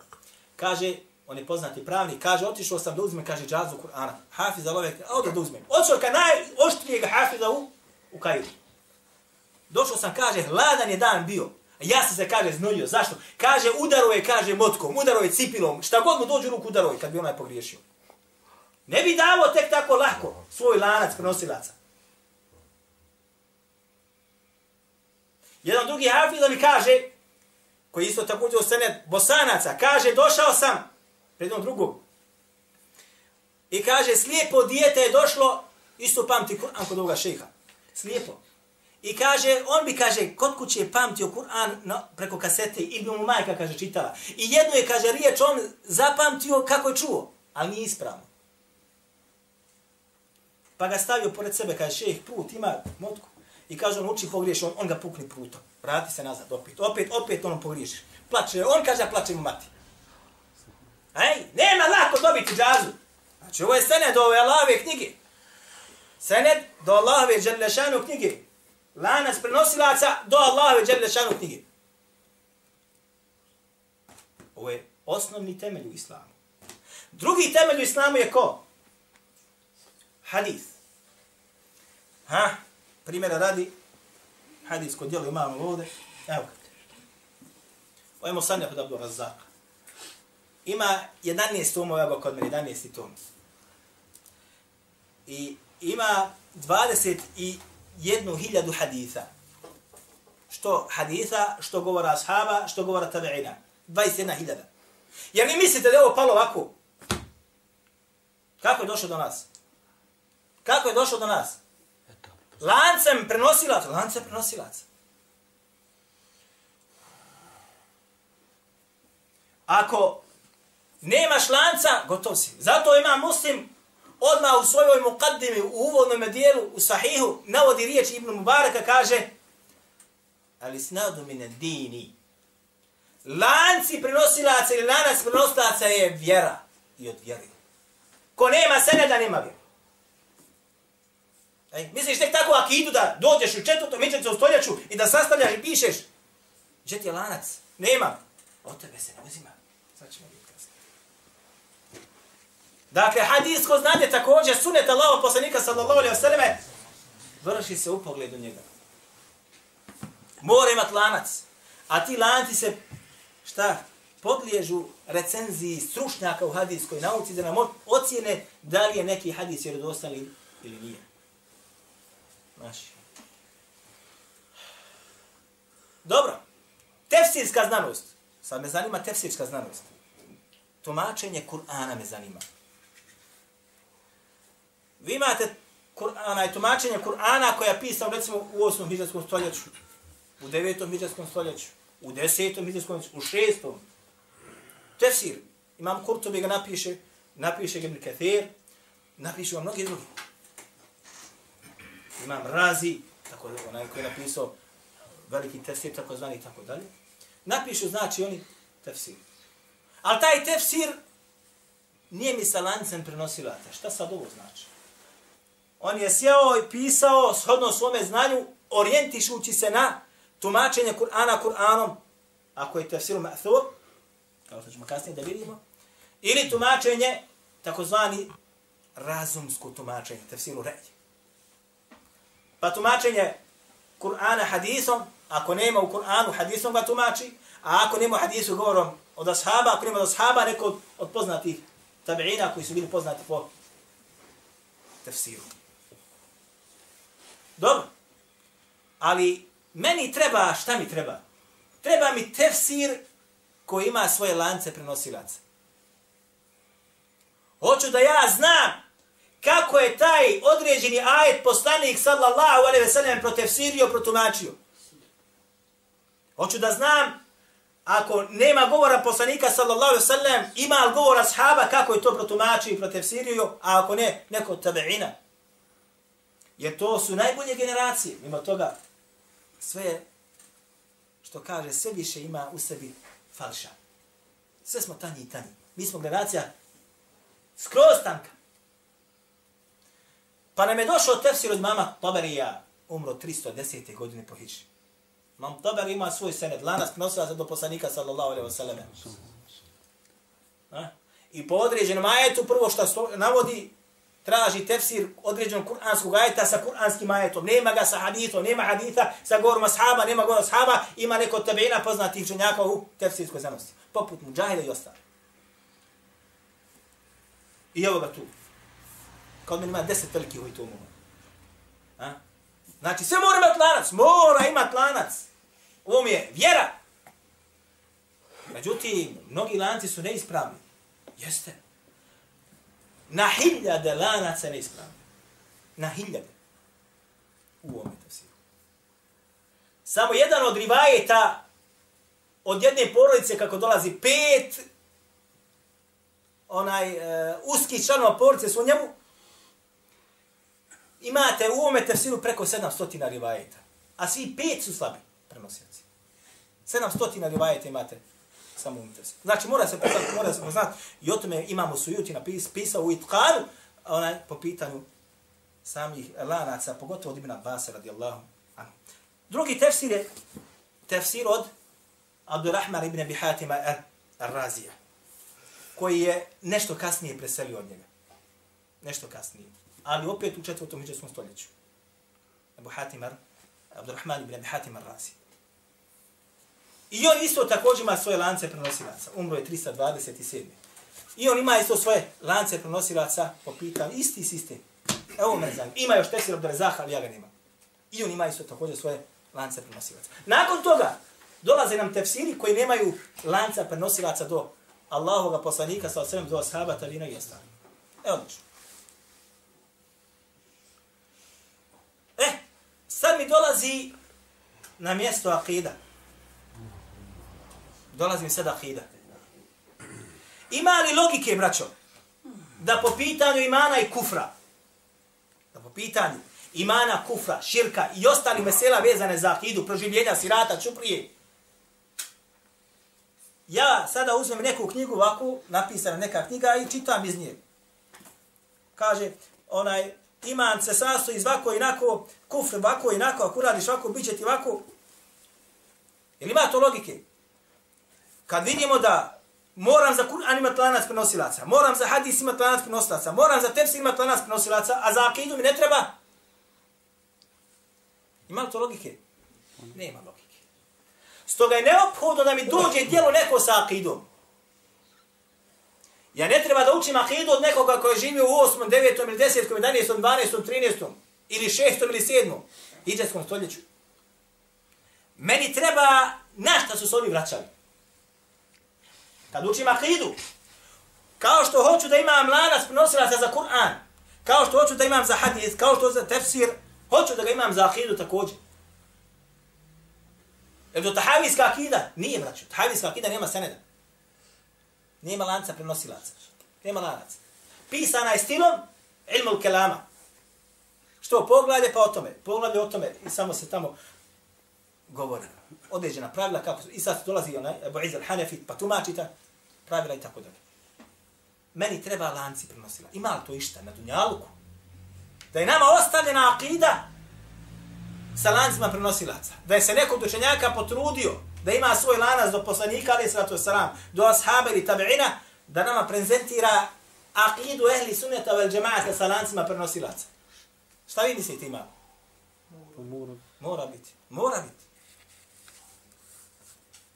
kaže, on je poznati pravnik, kaže, otišao sam da uzmem, kaže, džazu Kur'ana. Hafiz lovek, a ovdje da uzmem. Otišao ka najoštrijeg hafiza u, u Kairu. Došao sam, kaže, hladan je dan bio. A Ja sam se, kaže, znojio. Zašto? Kaže, udaro je, kaže, motkom, udaro je cipilom. Šta god mu dođu ruku, udaro je, kad bi onaj pogriješio. Ne bi davo tek tako lako svoj lanac prenosilaca. Jedan drugi hafiz da mi kaže, koji isto također u sene bosanaca, kaže, došao sam, jedno jednom i kaže, slijepo dijete je došlo, isto pamti Kur'an kod ovoga šeha. Slijepo. I kaže, on bi, kaže, kod kuće je pamtio Kur'an no, preko kasete, ili bi mu majka, kaže, čitala. I jednu je, kaže, riječ, on zapamtio kako je čuo, ali nije ispravno. Pa ga stavio pored sebe, kaže, šeh, put, ima motku. I kaže, on uči pogriješ, on, on ga pukni prutom. Vrati se nazad, opet, opet, opet on pogriješi. Plače, on kaže, plače mu mati. Ej, nema lako dobiti džazu. Znači, ovo je sened ove Allahove knjige. Sened do Allahove Đerlešanu knjige. Lanac prenosilaca do Allahove Đerlešanu knjige. Ovo je osnovni temelj u islamu. Drugi temelj u islamu je ko? Hadis. Ha? Primjera radi, hadis kod djelo imamo ovdje. Evo ga. Ovo je Musanjah od Abdu Razzaka. Ima 11 tomova, evo kod mene, 11 tom. I ima 21.000 haditha. Što haditha, što govora ashaba, što govora tabeina. 21.000. Jer vi mislite da je ovo palo ovako? Kako je došlo do nas? Kako je došlo do nas? Lancem prenosilaca, lancem prenosilaca. Ako nemaš lanca, gotov si. Zato ima muslim odmah u svojoj mukaddimi, u uvodnom dijelu, u sahihu, navodi riječ Ibn Mubaraka, kaže ali snadu mine dini. Lanci prenosilaca ili lanac prenosilaca je vjera i od vjeri. Ko nema seneda, nema vjeru. Ej, misliš tek tako akidu da dođeš u četvrtom mičnicu u stoljeću i da sastavljaš i pišeš? Gdje ti je lanac? Nema. Od tebe se ne uzima. Sad ćemo vidjeti kasnije. Dakle, hadijsko znanje također, sunet Allaho poslanika sallallahu alaihi wa sallame, vrši se u pogledu njega. Mora imat lanac. A ti lanci se, šta? podliježu recenziji stručnjaka u hadijskoj nauci da nam ocjene da li je neki hadis vjerodostan ili, ili nije. Znači. Dobro. Tefsirska znanost. Sad me zanima tefsirska znanost. Tumačenje Kur'ana me zanima. Vi imate Kur'ana tumačenje Kur'ana koja je pisao recimo u 8. hiđarskom stoljeću, u 9. hiđarskom stoljeću, u 10. hiđarskom stoljeću, u 6. Tefsir. Imam Kurtobi ga napiše, napiše ga Ibn Kathir, napiše ga mnogi drugi. Imam Razi, tako da onaj koji je napisao veliki tefsir, tako zvani i tako dalje. Napišu, znači, oni tefsir. Ali taj tefsir nije mi sa lancem prenosilata. Šta sad ovo znači? On je sjeo i pisao shodno svome znanju, orijentišući se na tumačenje Kur'ana Kur'anom, ako je tefsir ma'thur, kao što ćemo kasnije da vidimo, ili tumačenje, takozvani razumsko tumačenje, tefsiru rej. Pa tumačenje Kur'ana hadisom, ako nema u Kur'anu hadisom ga tumači, a ako nema u hadisu govorom od ashaba, ako nema od ashaba, neko od, od poznatih tabi'ina koji su bili poznati po tefsiru. Dobro. Ali meni treba, šta mi treba? Treba mi tefsir koji ima svoje lance prenosilaca. Hoću da ja znam kako je taj određeni ajet poslanik sallallahu alejhi ve sellem protefsirio, protumačio. Hoću da znam ako nema govora poslanika sallallahu alejhi ve sellem, ima li govora ashaba kako je to protumačio i protefsirio, a ako ne, neko tabeina. Jer to su najbolje generacije. Mimo toga, sve što kaže, sve više ima u sebi falša. Sve smo tanji i tanji. Mi smo generacija skroz tanka. Pa nam je došao tefsir od mama Taberija, umro 310. godine po Hiđi. Mam Taber ima svoj senet, lanas nosila se do poslanika sallallahu alaihi wa sallam. I po određenom ajetu, prvo što navodi, traži tefsir određenog kuranskog ajeta sa kuranskim ajetom. Nema ga sa hadithom, nema haditha sa govorom ashaba, nema govorom ashaba, ima neko od tabeina poznatih ženjaka u tefsirskoj znanosti. Poput Mujahida i ostali. I evo ga tu. Kao da ima deset velikih ovih tomova. A? Znači, sve mora imati lanac. Mora imati lanac. Ovo mi je vjera. Međutim, mnogi lanci su neispravni. Jeste. Na hiljade lanaca neispravni. Na hiljade. U ovome tefsiru. Samo jedan od rivajeta od jedne porodice kako dolazi pet onaj uh, uski članova porodice su u njemu imate u ovome tefsiru preko 700 rivajeta. A svi pet su slabi prenosioci. 700 rivajeta imate samo u tefsiru. Znači mora se poznati, mora se poznati. I o tome imamo Sujuti napis, pisao u Itkanu, onaj, po pitanju samih lanaca, pogotovo od Ibn Abbas radijallahu anhu. Drugi tefsir je tefsir od Abdurrahman ibn Abi Hatima ar-Razija, koji je nešto kasnije preselio od njega. Nešto kasnije. Ali opet u četvrtom hiđarskom stoljeću. Abu Hatimar, Abdurrahman ibn Abi Hatim ar-Razija. I on isto također ima svoje lance prenosilaca. Umro je 327. I on ima isto svoje lance prenosilaca po pitanju. Isti sistem. Evo me znam. Ima još Tesir od Rezaha, ali ja ga nema. I on ima isto također svoje lance prenosilaca. Nakon toga, dolaze nam tefsiri koji nemaju lanca prenosilaca do Allahoga poslanika sa osvijem do ashaba, tabina i ostali. Evo odlično. E, sad mi dolazi na mjesto akida. Dolazi mi sad akida. Ima li logike, braćo, da po pitanju imana i kufra, da po pitanju imana, kufra, širka i ostali mesela vezane za akidu, proživljenja, sirata, čuprije, ja sada uzmem neku knjigu ovako, napisana neka knjiga i čitam iz nje. Kaže, onaj, iman se sastoji iz ovako i inako, kufr ovako i inako, ako radiš ovako, bit će ti ovako. Jel ima to logike? Kad vidimo da moram za Kur'an imati lanac prenosilaca, moram za hadis imati lanac prenosilaca, moram za tefsir imati lanac prenosilaca, a za akidu mi ne treba? Ima li to logike? Nema logike. Stoga je neophodno da mi dođe dijelo neko sa akidom. Ja ne treba da učim akidu od nekoga koji živi u 8., 9., ili 10., 11., 12., 13. ili 6. ili 7. Iđeskom stoljeću. Meni treba na šta su se oni vraćali. Kad učim akidu, kao što hoću da imam lanas prenosilaca za Kur'an, kao što hoću da imam za hadis, kao što za tefsir, hoću da ga imam za akidu također. Jer to tahavijska akida nije, braću. Tahavijska akida nema seneda. Nema lanca prenosilaca. Nema lanaca. Pisana je stilom ilmul kelama. Što poglavlje pa o tome. Poglavlje o tome i samo se tamo govore. Određena pravila kako i sad dolazi onaj Abu Iz al-Hanafi pa tumači ta pravila i tako dalje. Meni treba lanci prenosila. Ima li to išta na dunjaluku? Da je nama ostavljena akida sa lancima prenosilaca. Da je se neko učenjaka potrudio da ima svoj lanac do poslanika, ali sratu salam, do ashaba ili tabi'ina, da nama prezentira aqidu ehli sunneta vel džemaata sa lancima prenosilaca. Šta vi mislite ima? Mora. Mora biti. Mora biti.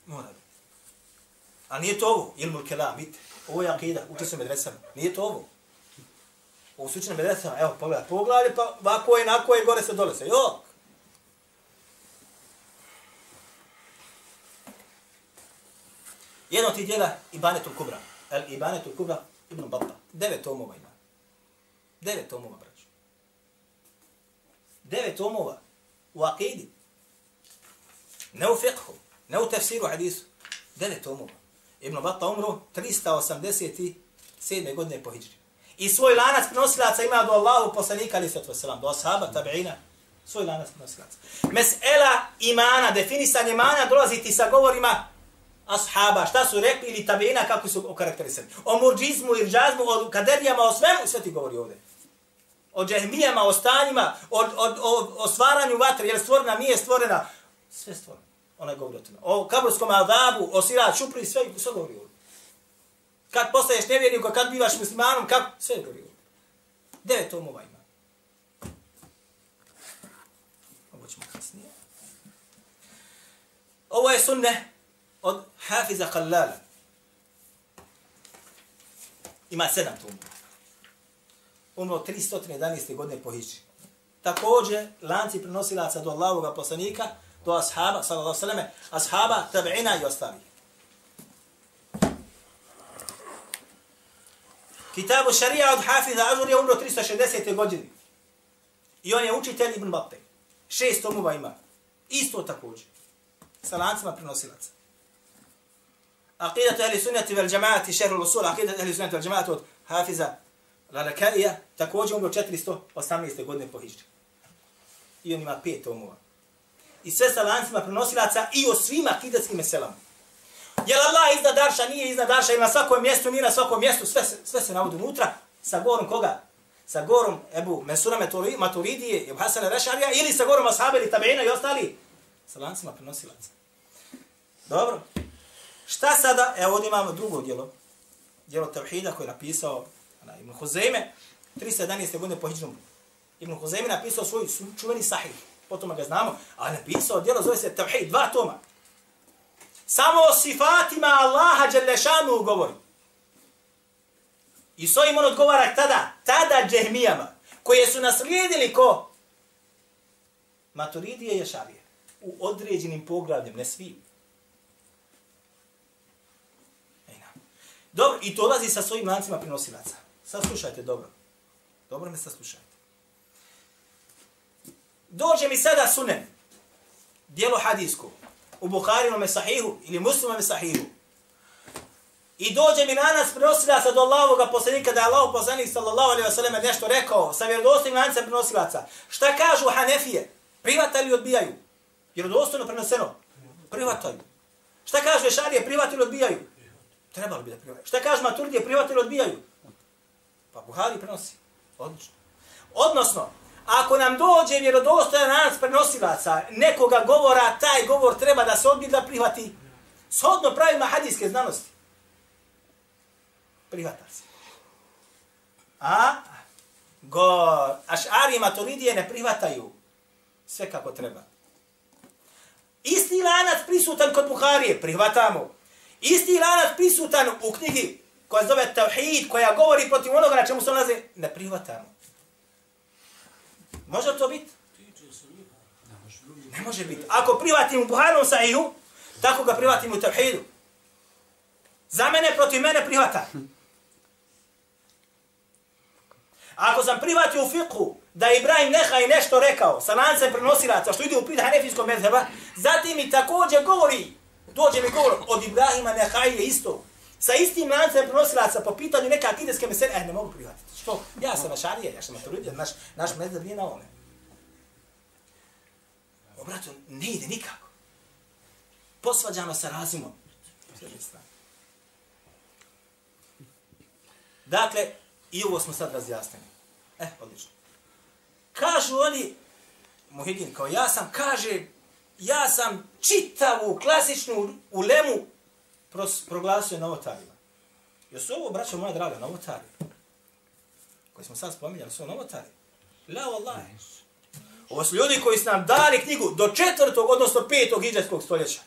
Mora biti. A nije to ovo, ilmul kelam, vidite. Ovo je akida, uči se medresama. Nije to ovo. Ovo su učene medresama, evo, pogledaj, pogledaj, pa ovako je, nako je, gore se, dole se. Jok. Jedno ti djela Ibanetul Kubra. El Ibanetul Kubra Ibn Batta. Devet tomova ima. Devet tomova, braću. Devet tomova u akidi. Ne u fiqhu, ne u tefsiru hadisu. Devet tomova. Ibn Batta umro 387. godine po hijri. I svoj lanac prenosilaca ima do Allahu poslanika ali sallatu selam, do ashaba, tabi'ina, svoj lanac prenosilaca. Mesela imana, definisanje imana dolazi ti sa govorima ashaba, šta su rekli ili tabina, kako su okarakterisani. O murđizmu, irđazmu, o kaderijama, o svemu, sve ti govori ovdje. O džehmijama, o stanjima, o, o, o, o stvaranju vatre, jer stvorena, nije stvorena. Sve stvoreno. Ona govori o tome. O kaburskom adabu, o sirat, šupri, sve, sve govori o Kad postaješ nevjernikom, kad bivaš muslimanom, kako, sve govori o Devet tomova ima. Ovo ćemo kasnije. Ovo je sunne od Hafiza Qallala. Ima sedam tomova. Umro 311. godine po Hiđi. Također, lanci prenosilaca do Allahovog poslanika, do ashaba, sallallahu sallam, ashaba, tabi'ina i ostali. Kitabu šarija od Hafiza Azur je umro 360. godine. I on je učitelj Ibn Batte. Šest tomova ima. Isto također. Sa lancima prenosilaca. Aqidatu ahli sunnati vel džamaati, šehrul usul, aqidatu ahli sunnati vel džamaati od Hafiza Lalakaija, također umro 418. godine po Hižri. I on ima pet tomova. I sve sa lancima prenosilaca i o svima akidatskim meselama. Jel Allah iznad Arša, nije iznad Arša, ili na svakom mjestu, nije na svakom mjestu, sve, se, sve se navodi unutra, sa gorom koga? Sa gorom Ebu Mesura Maturidije, Ebu Hasana Rešarija, ili sa gorom Ashabe ili Tabeina i ostali, sa lancima prenosilaca. Dobro. Šta sada? Evo ovdje imamo drugo djelo. Djelo Tevhida koje je napisao na, Ibn Huzeyme, 311. godine po Hidžnom. Ibn Huzeyme napisao svoj čuveni sahih. Potom ga znamo. A napisao djelo zove se Tevhid, dva toma. Samo o sifatima Allaha Đelešanu govori. I s ovim on odgovara tada, tada džehmijama, koje su naslijedili ko? Maturidije i Ješavije. U određenim poglavljem, ne svim. Dobro, i to dolazi sa svojim lancima prinosilaca. Saslušajte dobro. Dobro me saslušajte. Dođe mi sada sunen, dijelo hadijsko, u Bukharinom sahihu ili muslimom sahihu. I dođe mi na nas prenosilaca do Allahovog poslanika da je Allahov poslanik sallallahu alaihi wa sallam nešto rekao sa vjerodostojnim lancem prenosilaca. Šta kažu Hanefije? Privatali ili odbijaju? Vjerodostojno prenoseno? Privataju. Šta kažu Ešarije? Privatali ili odbijaju? Trebalo bi da prihvataju. Šta kažu Maturdije, prihvatili odbijaju? Pa Buhari prenosi. Odlično. Odnosno, ako nam dođe vjerodostojan nas prenosilaca nekoga govora, taj govor treba da se odbije da prihvati. Shodno pravima hadijske znanosti. Prihvata se. A? Go, Ašari i Maturidije ne prihvataju sve kako treba. Isti lanac prisutan kod Buharije, prihvatamo. Isti lanac prisutan u knjigi koja zove Tauhid, koja govori protiv onoga na čemu se nalaze, ne prihvatamo. Može to biti? Ne može biti. Ako privatim u Buharom sahihu, tako ga privatim u tevhidu. Za mene, protiv mene prihvata. Ako sam privatio u fiqhu da je Ibrahim Neha i nešto rekao sa lancem prenosilaca što ide u pit hanefijskog mezheba, zatim mi također govori, dođe mi govor od Ibrahima Neha je isto. Sa istim lancem prenosilaca po pitanju neka akideske mesele, eh, ne mogu prihvatiti. Što? Ja sam ašarija, ja sam maturidija, naš, naš mezheb nije na ovome. Obrato, ne ide nikako. Posvađamo sa razumom. Dakle, i ovo smo sad razjasnili. E, odlično. Kažu oni, Muhidin, kao ja sam, kaže, ja sam čitavu klasičnu ulemu pros, proglasio novotarima. Jesu ovo, braćo moja draga, novotari? Koji smo sad spominjali, su novotari? La, wallahi. Ovo su ljudi koji su nam dali knjigu do četvrtog, odnosno petog iđarskog stoljeća.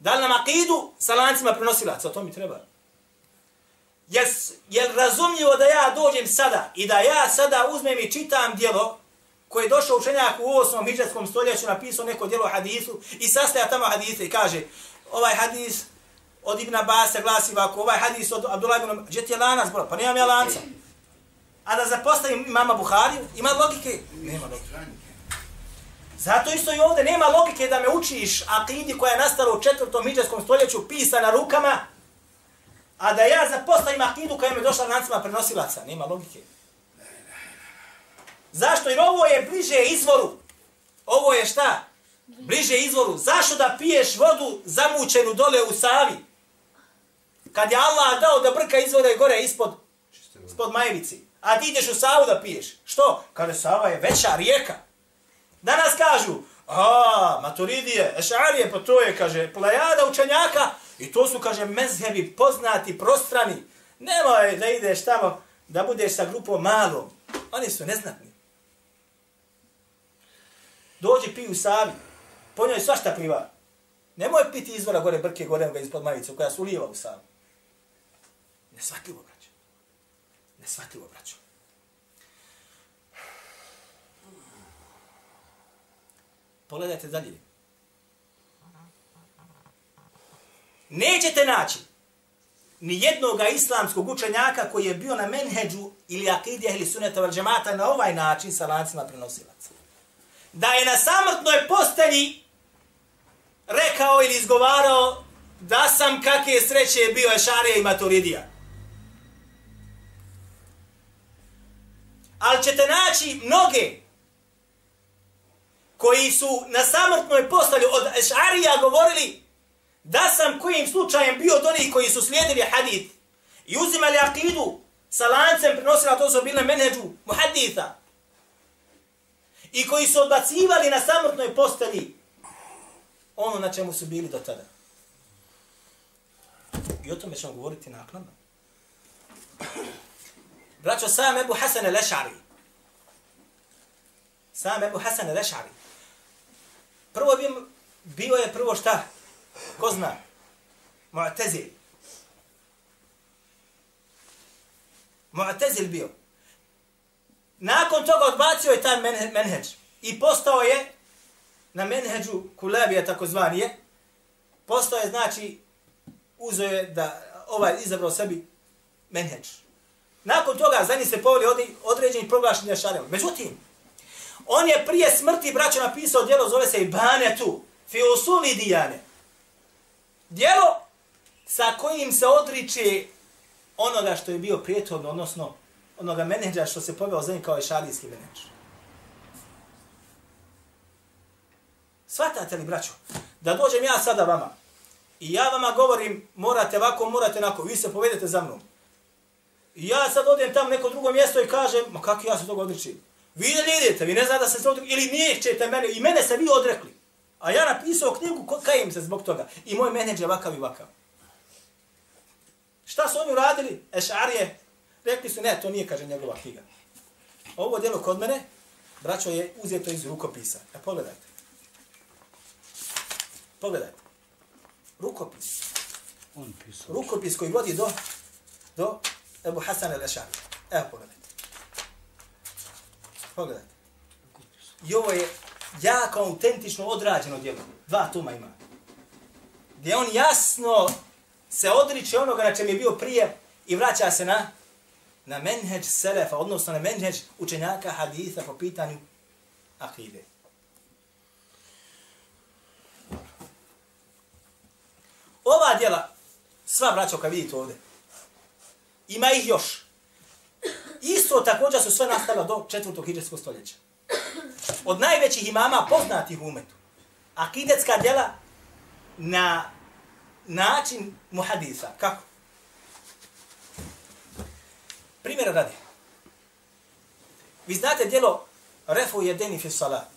Dali nam akidu sa lancima prenosilaca, to mi treba. Jel, jel razumljivo da ja dođem sada i da ja sada uzmem i čitam dijelo koje je došao učenjak u 8. hiđarskom stoljeću, napisao neko dijelo hadisu i sastaja tamo hadise i kaže ovaj hadis od Ibn Abasa glasi ovako, ovaj hadis od Abdullah ibn... Gdje ti je lanac, bro? Pa nemam ja lanca. A da zapostavim imama Buhariju, ima logike? Nema logike. Zato isto i ovdje nema logike da me učiš akidi koja je nastala u četvrtom hiđarskom stoljeću pisana rukama, a da ja zapostavim akidu koja je me došla lancima prenosilaca. Nema logike. Zašto? Jer ovo je bliže izvoru. Ovo je šta? Bliže izvoru. Zašto da piješ vodu zamućenu dole u Savi? Kad je Allah dao da brka izvore gore ispod, ispod Majevici. A ti ideš u Savu da piješ. Što? Kada Sava je veća rijeka. Danas kažu, a, maturidije, ešarije, pa to je, kaže, plejada učenjaka, i to su, kaže, mezhebi poznati, prostrani. Nemoj da ideš tamo, da budeš sa grupom malom. Oni su neznatni. Dođi, pi u Savi. Po njoj svašta pliva. Nemoj piti izvora gore brke, gore ispod majice, koja su ulijeva u Savi. Nesvatljivo, braćo. Nesvatljivo, braćo. Pogledajte dalje. Nećete naći ni jednog islamskog učenjaka koji je bio na menheđu ili akidija ili suneta val džemata na ovaj način sa lancima prenosilaca. Da je na samrtnoj postelji rekao ili izgovarao da sam kakve sreće je bio Ešarija i Maturidija. Ali ćete naći mnoge koji su na samrtnoj postavlju od Ešarija govorili da sam kojim slučajem bio od onih koji su slijedili hadith i uzimali akidu sa lancem prenosila to su bile menedžu muhaditha i koji su odbacivali na samrtnoj postelji ono na čemu su bili do tada. I o tome ćemo govoriti naknadno. Braćo, sam Ebu Hasan el-Ešari. Sam Ebu Hasan el-Ešari. Prvo bi, bio je prvo šta? Ko zna? Mu'tezil. Mu'tezil bio. Nakon toga odbacio je taj menheđ. I postao je na menheđu kulabija takozvanije. Postao je, znači, uzeo je da ovaj izabrao sebi menheđ. Nakon toga za njih se poveli određeni proglašeni šarema. Međutim, on je prije smrti braća napisao djelo, zove se Ibanetu, fi usuli dijane. Djelo sa kojim se odriče onoga što je bio prijetovno, odnosno onoga menedža što se poveo za njim kao ješarijski menedž. Svatate li, braćo, da dođem ja sada vama i ja vama govorim morate ovako, morate onako, vi se povedete za mnom. I ja sad odem tam neko drugo mjesto i kažem, ma kako ja se toga odričim? Vi ne idete, vi ne znate da se odrekli, ili niječete mene, i mene se vi odrekli. A ja napisao knjigu, kajem se zbog toga. I moj menedžer vakav i vakav. Šta su oni uradili? Ešarije, rekli su, ne, to nije, kaže, njegova knjiga. Ovo djelo kod mene, braćo, je uzeto iz rukopisa. E, pogledajte. Pogledajte. Rukopis. On pisao. Rukopis koji vodi do do Ebu Hasan el-Ešari. Evo pogledajte. Pogledajte. I ovo je jako autentično odrađeno djelo. Dva tuma ima. Gdje on jasno se odriče onoga na čem je bio prije i vraća se na na menheđ selefa, odnosno na menheđ učenjaka haditha po pitanju akide. Ova djela, sva braćo kad vidite ovdje, ima ih još. Isto također su sve nastala do četvrtog hiđarskog stoljeća. Od najvećih imama poznatih u umetu. Akidetska djela na način muhadisa. Kako? Primjera radi. Vi znate djelo Refu jedeni fi salat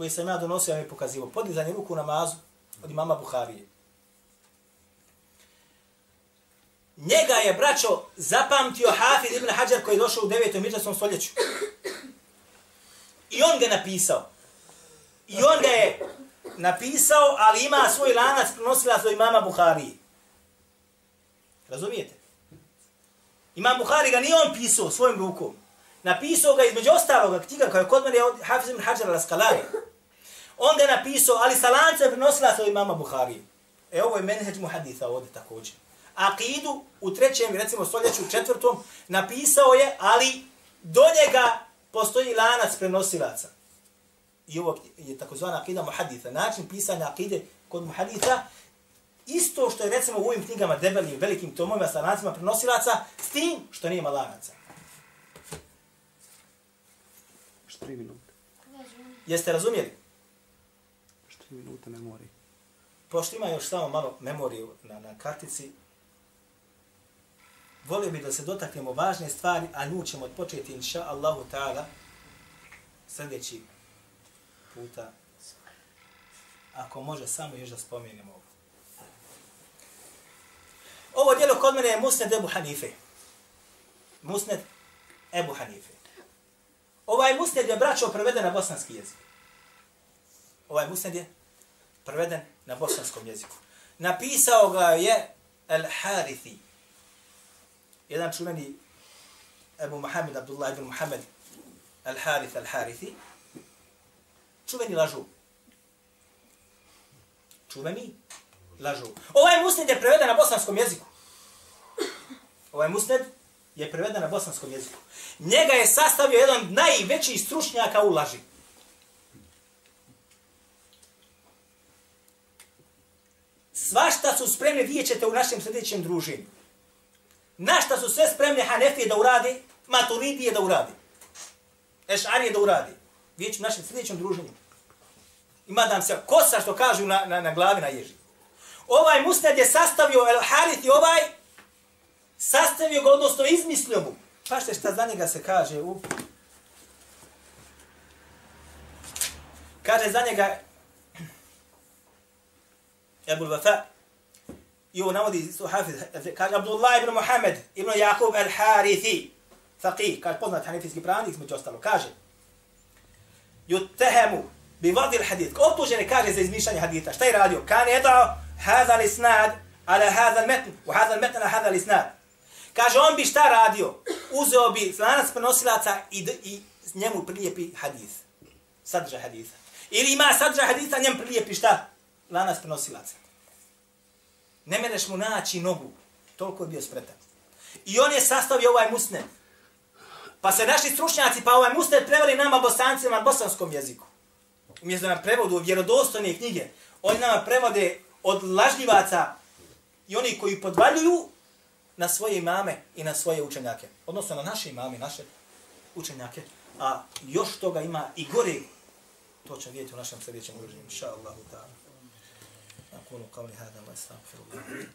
koji sam ja donosio, ja mi pokazivo. Podizanje ruku u namazu od imama Buharije. Njega je, braćo, zapamtio Hafid ibn Hajar koji je došao u 9. miđarskom stoljeću. I on ga napisao. I on ga je napisao, ali ima svoj lanac prenosila do imama Buharije. Razumijete? Imam Buhari ga nije on pisao svojim rukom. Napisao ga između ostaloga knjiga koja je kod mene od Hafiz ibn Hajar al-Asqalani. On ga napisao, ali sa lancem prenosila do imama Buhari. E ovo je menheđ muhaditha ovdje također. Akidu u trećem, recimo stoljeću, četvrtom, napisao je, ali do njega postoji lanac prenosilaca. I ovo je takozvana akida muhaditha. Način pisanja akide kod muhaditha, isto što je recimo u ovim knjigama debelim, velikim tomovima sa lancima prenosilaca, s tim što nema lanaca. Još tri minute. Jeste razumjeli? Tri minute memorije. Pošto ima još samo malo memoriju na, na kartici, volio bih da se dotaknemo važne stvari, a nju ćemo početi, inša Allahu ta'ala, sljedeći puta, ako može samo još da spomenemo ovo. Ovo djelo kod mene je Musned Ebu Hanife. Musned Ebu Hanife. Ovaj Musned je braćo preveden na bosanski jezik. Ovaj Musned je preveden na bosanskom jeziku. Napisao ga je El Harithi. Jedan čuveni Ebu Muhammed, Abdullah ibn Muhammed Al-Harith Al-Harithi, Čuveni lažu. Čuveni lažu. Ovaj musned je preveden na bosanskom jeziku. Ovaj musned je preveden na bosanskom jeziku. Njega je sastavio jedan od najvećih stručnjaka u laži. Svašta su spremne, vidjet ćete u našem sljedećem druženju. Na šta su sve spremne Hanefije da uradi, Maturidije da uradi. Ešarije da uradi. Vidjet ću našem sljedećem druženju. Ima da se kosa što kažu na, na, na glavi na ježi. Ovaj musned je sastavio El Harith i ovaj sastavio ga, odnosno izmislio mu. Pašte šta za njega se kaže u... Kaže za njega Ebul Vafa i ovo navodi isto Hafiz, kaže Abdullah ibn Muhammed ibn Jakub al Harithi, faqih, kaže poznat hanifijski pravnik, između ostalo, kaže Jutehemu bi vadi il hadith. Optužen je kaže za izmišljanje haditha. Šta je radio? Kan je dao hada li snad ala hada metn, u hada metn ala hada li snad. Kaže, on bi šta radio? Uzeo bi lanac prenosilaca i, i njemu prilijepi hadith. Sadržaj haditha. Ili ima sadržaj haditha, njemu prilijepi šta? Lanac prenosilaca. Ne mereš mu naći nogu. Toliko je bio spretan. I on je sastavio ovaj musned. Pa se naši stručnjaci, pa ovaj musned preveli nama bosancima na bosanskom jeziku. Umjesto nam prevodu vjerodostojne knjige, oni nama prevode od lažljivaca i oni koji podvaljuju na svoje imame i na svoje učenjake. Odnosno na naše imame, naše učenjake. A još toga ima i gore. To će vidjeti u našem sljedećem uređenju. Inša Allahu ta'ala. أقول قولي هذا وأستغفر الله.